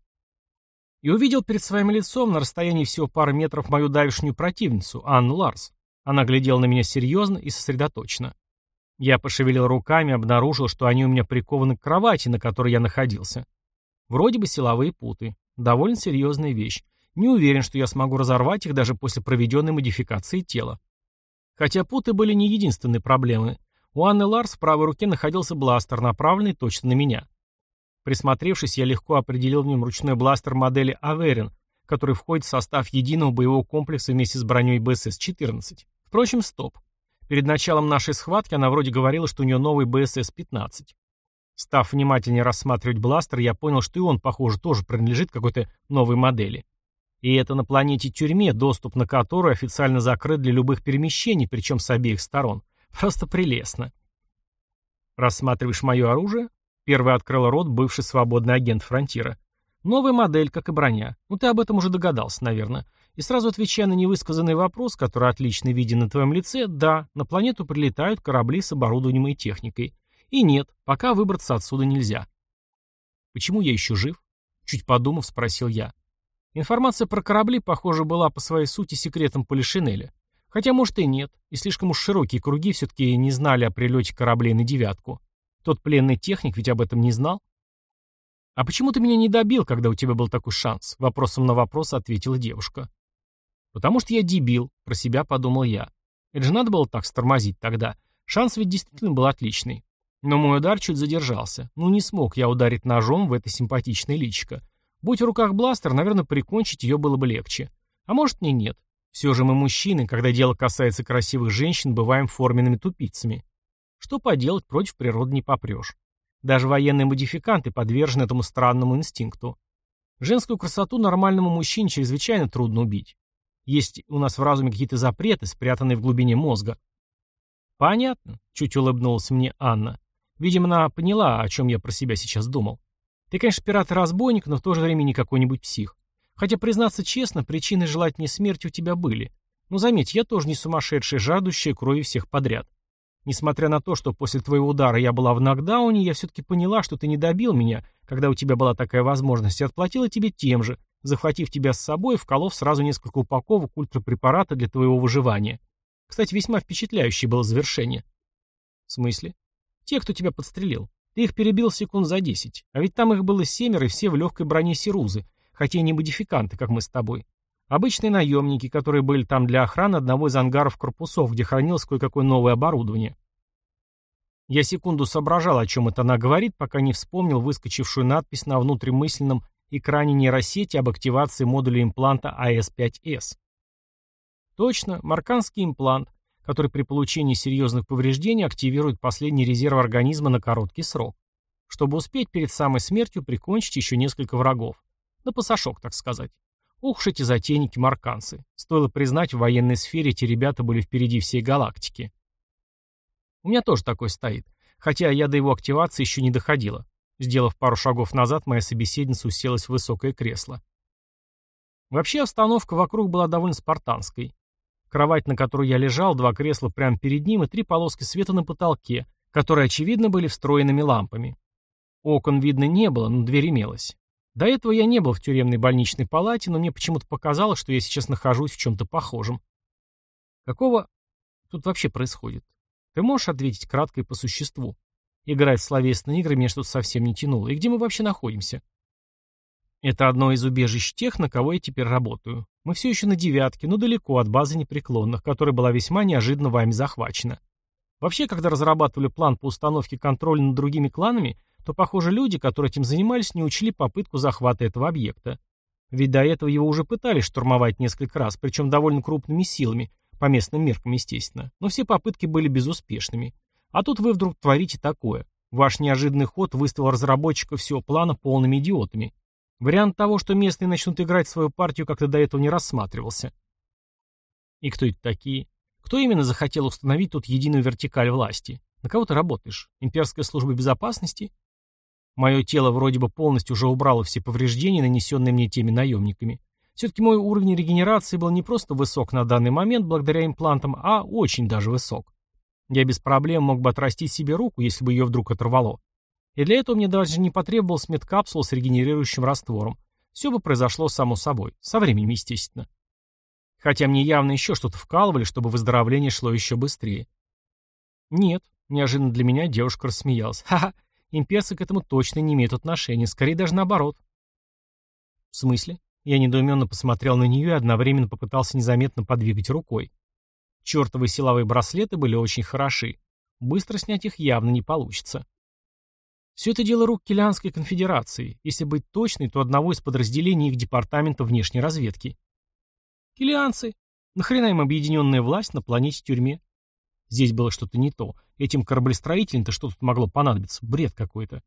И увидел перед своим лицом на расстоянии всего пары метров мою давешнюю противницу, Анну Ларс. Она глядела на меня серьезно и сосредоточенно. Я пошевелил руками, обнаружил, что они у меня прикованы к кровати, на которой я находился. Вроде бы силовые путы. Довольно серьезная вещь. Не уверен, что я смогу разорвать их даже после проведенной модификации тела. Хотя путы были не единственной проблемой. У Анны Ларс в правой руке находился бластер, направленный точно на меня. Присмотревшись, я легко определил в нем ручной бластер модели Аверин, который входит в состав единого боевого комплекса вместе с броней БСС-14. Впрочем, стоп. Перед началом нашей схватки она вроде говорила, что у нее новый БСС-15. Став внимательнее рассматривать бластер, я понял, что и он, похоже, тоже принадлежит какой-то новой модели. И это на планете-тюрьме, доступ на которую официально закрыт для любых перемещений, причем с обеих сторон. Просто прелестно. Рассматриваешь мое оружие? Первый открыл рот бывший свободный агент Фронтира. Новая модель, как и броня. Ну ты об этом уже догадался, наверное. И сразу отвечая на невысказанный вопрос, который отлично виден на твоем лице, да, на планету прилетают корабли с оборудованием и техникой. И нет, пока выбраться отсюда нельзя. Почему я еще жив? Чуть подумав, спросил я. Информация про корабли, похоже, была по своей сути секретом Полишинеля. Хотя, может, и нет, и слишком уж широкие круги все-таки не знали о прилете кораблей на девятку. Тот пленный техник ведь об этом не знал. «А почему ты меня не добил, когда у тебя был такой шанс?» Вопросом на вопрос ответила девушка. «Потому что я дебил», про себя подумал я. Это же надо было так стормозить тогда. Шанс ведь действительно был отличный. Но мой удар чуть задержался. Ну не смог я ударить ножом в это симпатичное личико. Будь в руках бластер, наверное, прикончить ее было бы легче. А может, не нет. Все же мы мужчины, когда дело касается красивых женщин, бываем форменными тупицами. Что поделать, против природы не попрешь. Даже военные модификанты подвержены этому странному инстинкту. Женскую красоту нормальному мужчине чрезвычайно трудно убить. Есть у нас в разуме какие-то запреты, спрятанные в глубине мозга. Понятно, чуть улыбнулась мне Анна. Видимо, она поняла, о чем я про себя сейчас думал. Ты, конечно, пират и разбойник, но в то же время не какой-нибудь псих. Хотя, признаться честно, причины желать мне смерти у тебя были. Но заметь, я тоже не сумасшедшая, жаждущая крови всех подряд. Несмотря на то, что после твоего удара я была в нокдауне, я все-таки поняла, что ты не добил меня, когда у тебя была такая возможность, и отплатила тебе тем же, захватив тебя с собой и вколов сразу несколько упаковок ультрапрепарата для твоего выживания. Кстати, весьма впечатляющее было завершение. В смысле? Те, кто тебя подстрелил. Ты их перебил секунд за десять. А ведь там их было семеро, и все в легкой броне Сирузы, хотя и не модификанты, как мы с тобой. Обычные наемники, которые были там для охраны одного из ангаров корпусов, где хранилось кое-какое новое оборудование. Я секунду соображал, о чем это она говорит, пока не вспомнил выскочившую надпись на внутримысленном экране нейросети об активации модуля импланта АС-5С. Точно, марканский имплант, который при получении серьезных повреждений активирует последний резерв организма на короткий срок, чтобы успеть перед самой смертью прикончить еще несколько врагов. На пасашок, так сказать. Ух уж эти затейники-марканцы. Стоило признать, в военной сфере эти ребята были впереди всей галактики. У меня тоже такой стоит. Хотя я до его активации еще не доходила. Сделав пару шагов назад, моя собеседница уселась в высокое кресло. Вообще обстановка вокруг была довольно спартанской. Кровать, на которой я лежал, два кресла прямо перед ним и три полоски света на потолке, которые, очевидно, были встроенными лампами. Окон видно не было, но дверь имелась. До этого я не был в тюремной больничной палате, но мне почему-то показалось, что я сейчас нахожусь в чем-то похожем. Какого тут вообще происходит? Ты можешь ответить кратко и по существу? Играть в словесные игры меня что-то совсем не тянуло. И где мы вообще находимся? Это одно из убежищ тех, на кого я теперь работаю. Мы все еще на девятке, но далеко от базы непреклонных, которая была весьма неожиданно вами захвачена. Вообще, когда разрабатывали план по установке контроля над другими кланами, то, похоже, люди, которые этим занимались, не учли попытку захвата этого объекта. Ведь до этого его уже пытались штурмовать несколько раз, причем довольно крупными силами, по местным меркам, естественно. Но все попытки были безуспешными. А тут вы вдруг творите такое. Ваш неожиданный ход выставил разработчиков всего плана полными идиотами. Вариант того, что местные начнут играть свою партию, как-то до этого не рассматривался. И кто это такие? Кто именно захотел установить тут единую вертикаль власти? На кого ты работаешь? Имперская служба безопасности? Мое тело вроде бы полностью уже убрало все повреждения, нанесенные мне теми наемниками. Все-таки мой уровень регенерации был не просто высок на данный момент благодаря имплантам, а очень даже высок. Я без проблем мог бы отрастить себе руку, если бы ее вдруг оторвало. И для этого мне даже не потребовалась медкапсула с регенерирующим раствором. Все бы произошло само собой, со временем, естественно. Хотя мне явно еще что-то вкалывали, чтобы выздоровление шло еще быстрее. Нет, неожиданно для меня девушка рассмеялась. Ха-ха, имперцы к этому точно не имеют отношения, скорее даже наоборот. В смысле? Я недоуменно посмотрел на нее и одновременно попытался незаметно подвигать рукой. Чертовы силовые браслеты были очень хороши. Быстро снять их явно не получится. Все это дело рук Килианской конфедерации. Если быть точной, то одного из подразделений их департамента внешней разведки. Килианцы. Нахрена им объединенная власть на планете-тюрьме? Здесь было что-то не то. Этим кораблестроителям-то что тут могло понадобиться? Бред какой-то.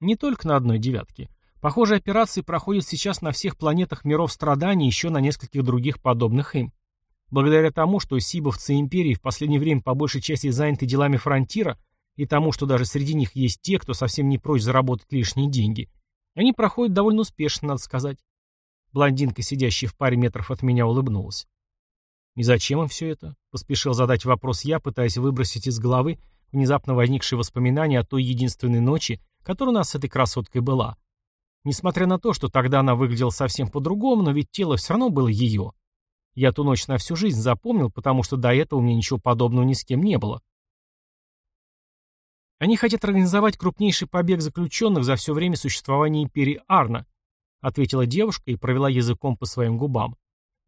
Не только на одной девятке. Похожие операции проходят сейчас на всех планетах миров страданий и еще на нескольких других подобных им. Благодаря тому, что сибовцы империи в последнее время по большей части заняты делами фронтира, и тому, что даже среди них есть те, кто совсем не прочь заработать лишние деньги, они проходят довольно успешно, надо сказать. Блондинка, сидящая в паре метров от меня, улыбнулась. «И зачем им все это?» — поспешил задать вопрос я, пытаясь выбросить из головы внезапно возникшие воспоминания о той единственной ночи, которая у нас с этой красоткой была. Несмотря на то, что тогда она выглядела совсем по-другому, но ведь тело все равно было ее. Я ту ночь на всю жизнь запомнил, потому что до этого у меня ничего подобного ни с кем не было. Они хотят организовать крупнейший побег заключенных за все время существования империи Арна, ответила девушка и провела языком по своим губам.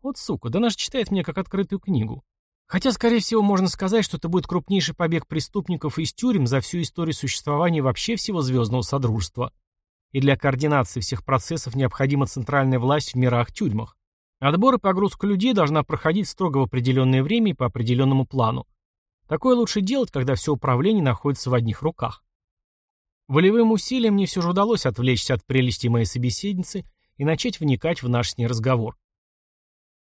Вот сука, да же читает мне как открытую книгу. Хотя, скорее всего, можно сказать, что это будет крупнейший побег преступников из тюрем за всю историю существования вообще всего Звездного Содружества. И для координации всех процессов необходима центральная власть в мирах-тюрьмах. Отбор и погрузка людей должна проходить строго в определенное время и по определенному плану. Такое лучше делать, когда все управление находится в одних руках. Волевым усилием мне все же удалось отвлечься от прелести моей собеседницы и начать вникать в наш с ней разговор.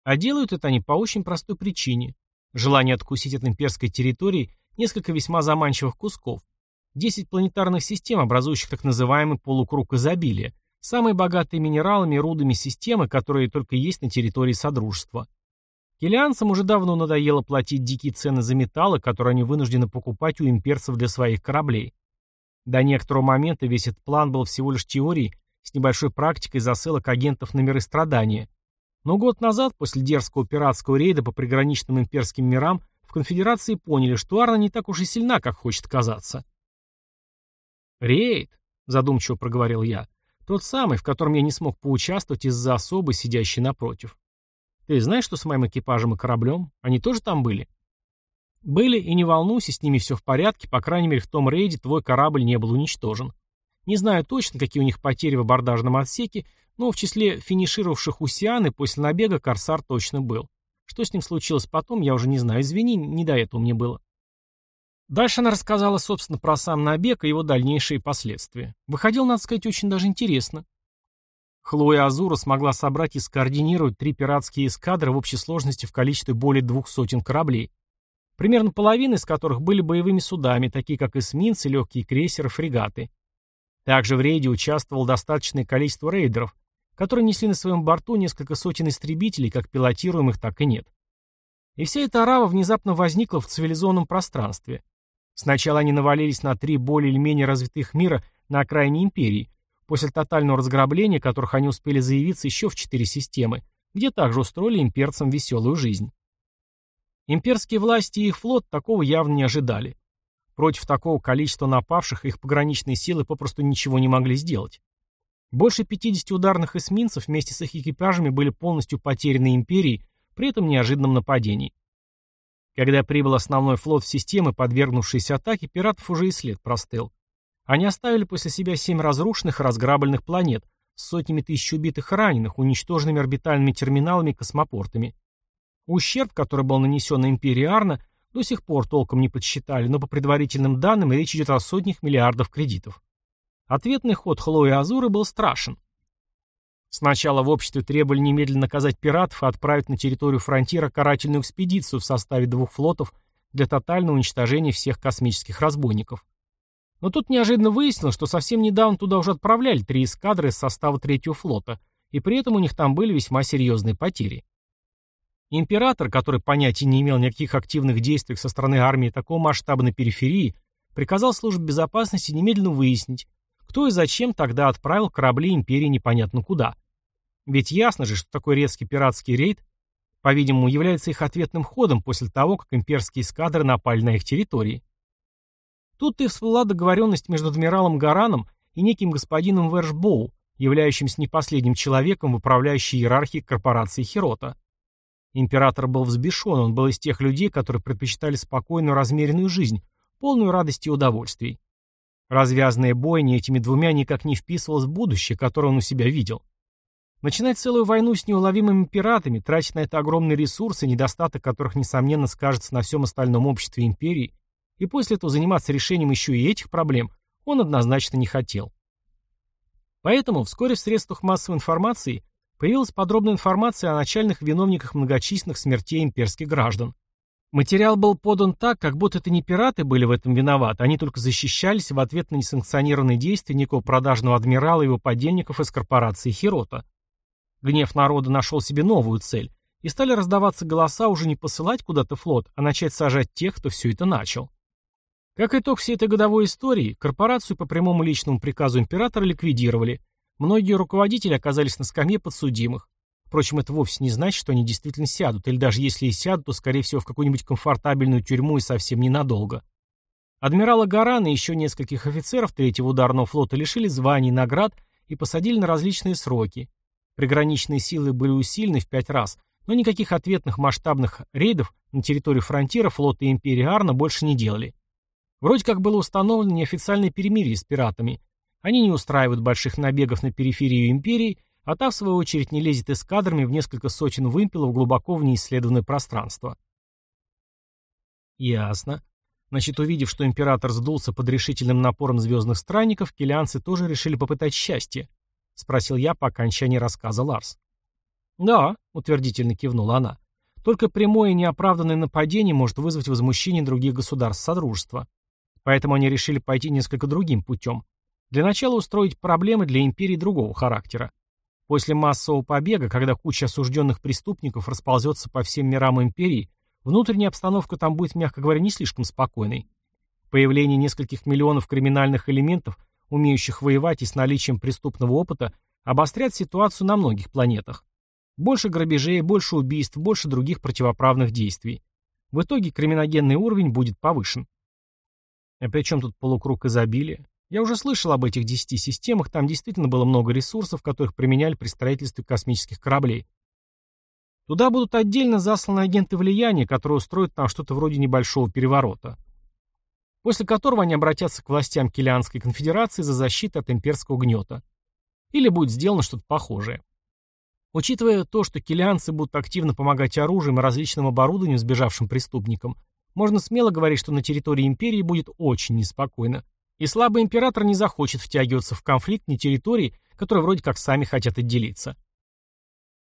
А делают это они по очень простой причине. Желание откусить от имперской территории несколько весьма заманчивых кусков. Десять планетарных систем, образующих так называемый полукруг изобилия, самые богатые минералами и рудами системы, которые только есть на территории Содружества. Келианцам уже давно надоело платить дикие цены за металлы, которые они вынуждены покупать у имперцев для своих кораблей. До некоторого момента весь этот план был всего лишь теорией с небольшой практикой засылок агентов на миры страдания. Но год назад, после дерзкого пиратского рейда по приграничным имперским мирам, в конфедерации поняли, что Арна не так уж и сильна, как хочет казаться. «Рейд», — задумчиво проговорил я, — «тот самый, в котором я не смог поучаствовать из-за особы, сидящей напротив. Ты знаешь, что с моим экипажем и кораблем? Они тоже там были?» Были, и не волнуйся, с ними все в порядке, по крайней мере в том рейде твой корабль не был уничтожен. Не знаю точно, какие у них потери в абордажном отсеке, но в числе финишировавших у Сианы после набега Корсар точно был. Что с ним случилось потом, я уже не знаю. Извини, не до этого мне было. Дальше она рассказала, собственно, про сам набег и его дальнейшие последствия. Выходил, надо сказать, очень даже интересно. Хлоя Азура смогла собрать и скоординировать три пиратские эскадры в общей сложности в количестве более двух сотен кораблей примерно половина из которых были боевыми судами, такие как эсминцы, легкие крейсеры, фрегаты. Также в рейде участвовало достаточное количество рейдеров, которые несли на своем борту несколько сотен истребителей, как пилотируемых, так и нет. И вся эта арава внезапно возникла в цивилизованном пространстве. Сначала они навалились на три более или менее развитых мира на окраине империи, после тотального разграбления которых они успели заявиться еще в четыре системы, где также устроили имперцам веселую жизнь. Имперские власти и их флот такого явно не ожидали. Против такого количества напавших их пограничные силы попросту ничего не могли сделать. Больше 50 ударных эсминцев вместе с их экипажами были полностью потеряны империей при этом неожиданном нападении. Когда прибыл основной флот системы, подвергнувшиеся атаке, пиратов уже и след простыл. Они оставили после себя семь разрушенных и разграбленных планет с сотнями тысяч убитых и раненых, уничтоженными орбитальными терминалами и космопортами. Ущерб, который был нанесен империи Арна, до сих пор толком не подсчитали, но по предварительным данным речь идет о сотнях миллиардов кредитов. Ответный ход Хлои Азуры был страшен. Сначала в обществе требовали немедленно наказать пиратов и отправить на территорию фронтира карательную экспедицию в составе двух флотов для тотального уничтожения всех космических разбойников. Но тут неожиданно выяснилось, что совсем недавно туда уже отправляли три эскадры из состава третьего флота, и при этом у них там были весьма серьезные потери. Император, который понятия не имел никаких активных действий со стороны армии такого масштаба на периферии, приказал службе безопасности немедленно выяснить, кто и зачем тогда отправил корабли империи непонятно куда. Ведь ясно же, что такой резкий пиратский рейд, по-видимому, является их ответным ходом после того, как имперские эскадры напали на их территории. Тут и всплыла договоренность между адмиралом Гараном и неким господином Вершбоу, являющимся не последним человеком в управляющей иерархии корпорации Хирота. Император был взбешен, он был из тех людей, которые предпочитали спокойную размеренную жизнь, полную радости и удовольствий. Развязанная бойня этими двумя никак не вписывалась в будущее, которое он у себя видел. Начинать целую войну с неуловимыми пиратами, тратить на это огромные ресурсы, недостаток которых, несомненно, скажется на всем остальном обществе империи, и после этого заниматься решением еще и этих проблем, он однозначно не хотел. Поэтому вскоре в средствах массовой информации появилась подробная информация о начальных виновниках многочисленных смертей имперских граждан. Материал был подан так, как будто это не пираты были в этом виноваты, они только защищались в ответ на несанкционированные действия некого продажного адмирала и его подельников из корпорации Хирота. Гнев народа нашел себе новую цель, и стали раздаваться голоса уже не посылать куда-то флот, а начать сажать тех, кто все это начал. Как итог всей этой годовой истории, корпорацию по прямому личному приказу императора ликвидировали, многие руководители оказались на скамье подсудимых, Впрочем, это вовсе не значит, что они действительно сядут, или даже если и сядут, то, скорее всего, в какую-нибудь комфортабельную тюрьму и совсем ненадолго. Адмирала Гарана и еще нескольких офицеров третьего ударного флота лишили званий, наград и посадили на различные сроки. Приграничные силы были усилены в пять раз, но никаких ответных масштабных рейдов на территорию фронтира флота Империи Арна больше не делали. Вроде как было установлено неофициальное перемирие с пиратами. Они не устраивают больших набегов на периферию Империи а та, в свою очередь, не лезет эскадрами в несколько сотен вымпелов глубоко в неисследованное пространство. Ясно. Значит, увидев, что император сдулся под решительным напором звездных странников, келианцы тоже решили попытать счастье? Спросил я по окончании рассказа Ларс. Да, утвердительно кивнула она. Только прямое неоправданное нападение может вызвать возмущение других государств Содружества. Поэтому они решили пойти несколько другим путем. Для начала устроить проблемы для империи другого характера. После массового побега, когда куча осужденных преступников расползется по всем мирам империи, внутренняя обстановка там будет, мягко говоря, не слишком спокойной. Появление нескольких миллионов криминальных элементов, умеющих воевать и с наличием преступного опыта, обострят ситуацию на многих планетах. Больше грабежей, больше убийств, больше других противоправных действий. В итоге криминогенный уровень будет повышен. А при чем тут полукруг изобилия? Я уже слышал об этих десяти системах, там действительно было много ресурсов, которых применяли при строительстве космических кораблей. Туда будут отдельно засланы агенты влияния, которые устроят там что-то вроде небольшого переворота. После которого они обратятся к властям Килианской конфедерации за защиту от имперского гнета. Или будет сделано что-то похожее. Учитывая то, что килианцы будут активно помогать оружием и различным оборудованием сбежавшим преступникам, можно смело говорить, что на территории империи будет очень неспокойно. И слабый император не захочет втягиваться в конфликт на территории, которые вроде как сами хотят отделиться.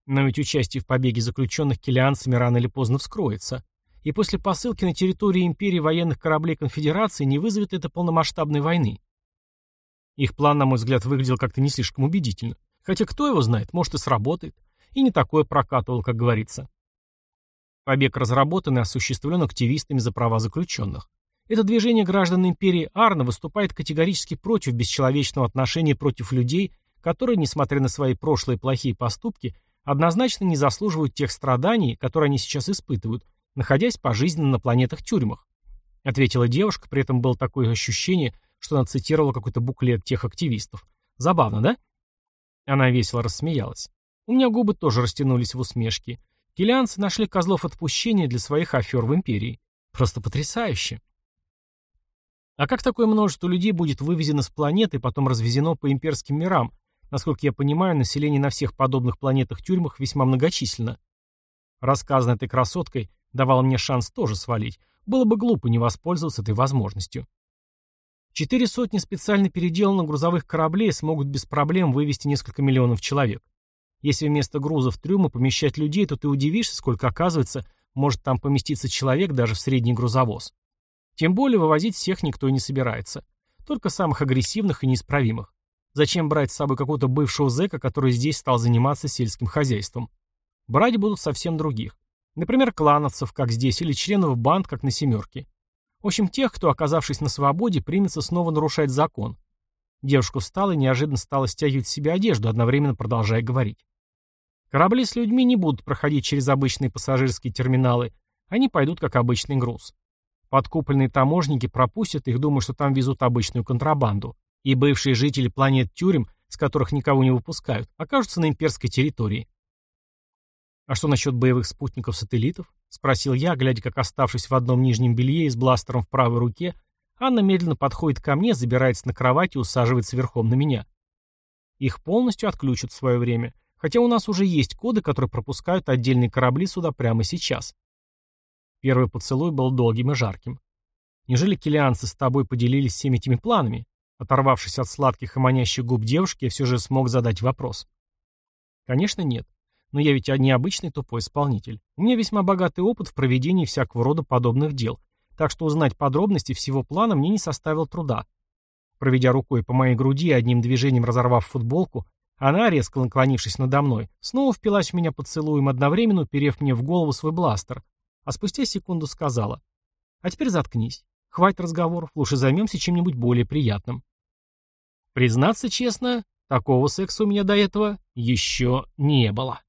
Но ведь участие в побеге заключенных килианцами рано или поздно вскроется. И после посылки на территории империи военных кораблей конфедерации не вызовет это полномасштабной войны. Их план, на мой взгляд, выглядел как-то не слишком убедительно. Хотя кто его знает, может и сработает. И не такое прокатывал, как говорится. Побег разработан и осуществлен активистами за права заключенных. Это движение граждан империи Арна выступает категорически против бесчеловечного отношения против людей, которые, несмотря на свои прошлые плохие поступки, однозначно не заслуживают тех страданий, которые они сейчас испытывают, находясь пожизненно на планетах-тюрьмах. Ответила девушка, при этом было такое ощущение, что она цитировала какой-то буклет тех активистов. Забавно, да? Она весело рассмеялась. У меня губы тоже растянулись в усмешке. Килианцы нашли козлов отпущения для своих афер в империи. Просто потрясающе. А как такое множество людей будет вывезено с планеты и потом развезено по имперским мирам? Насколько я понимаю, население на всех подобных планетах-тюрьмах весьма многочисленно. Рассказанной этой красоткой давал мне шанс тоже свалить. Было бы глупо не воспользоваться этой возможностью. Четыре сотни специально переделанных грузовых кораблей смогут без проблем вывести несколько миллионов человек. Если вместо грузов трюма помещать людей, то ты удивишься, сколько, оказывается, может там поместиться человек даже в средний грузовоз. Тем более вывозить всех никто не собирается. Только самых агрессивных и неисправимых. Зачем брать с собой какого-то бывшего зэка, который здесь стал заниматься сельским хозяйством? Брать будут совсем других. Например, клановцев, как здесь, или членов банд, как на «семерке». В общем, тех, кто, оказавшись на свободе, примется снова нарушать закон. Девушка встала и неожиданно стала стягивать с себя одежду, одновременно продолжая говорить. Корабли с людьми не будут проходить через обычные пассажирские терминалы, они пойдут как обычный груз. Подкупленные таможники пропустят их, думая, что там везут обычную контрабанду. И бывшие жители планет тюрем, с которых никого не выпускают, окажутся на имперской территории. «А что насчет боевых спутников-сателлитов?» — спросил я, глядя, как, оставшись в одном нижнем белье и с бластером в правой руке, Анна медленно подходит ко мне, забирается на кровать и усаживается верхом на меня. Их полностью отключат в свое время, хотя у нас уже есть коды, которые пропускают отдельные корабли сюда прямо сейчас. Первый поцелуй был долгим и жарким. Неужели килианцы с тобой поделились всеми этими планами? Оторвавшись от сладких и манящих губ девушки, я все же смог задать вопрос. Конечно, нет. Но я ведь не обычный тупой исполнитель. У меня весьма богатый опыт в проведении всякого рода подобных дел, так что узнать подробности всего плана мне не составило труда. Проведя рукой по моей груди и одним движением разорвав футболку, она, резко наклонившись надо мной, снова впилась в меня поцелуем, одновременно уперев мне в голову свой бластер, а спустя секунду сказала. «А теперь заткнись. Хватит разговоров, лучше займемся чем-нибудь более приятным». Признаться честно, такого секса у меня до этого еще не было.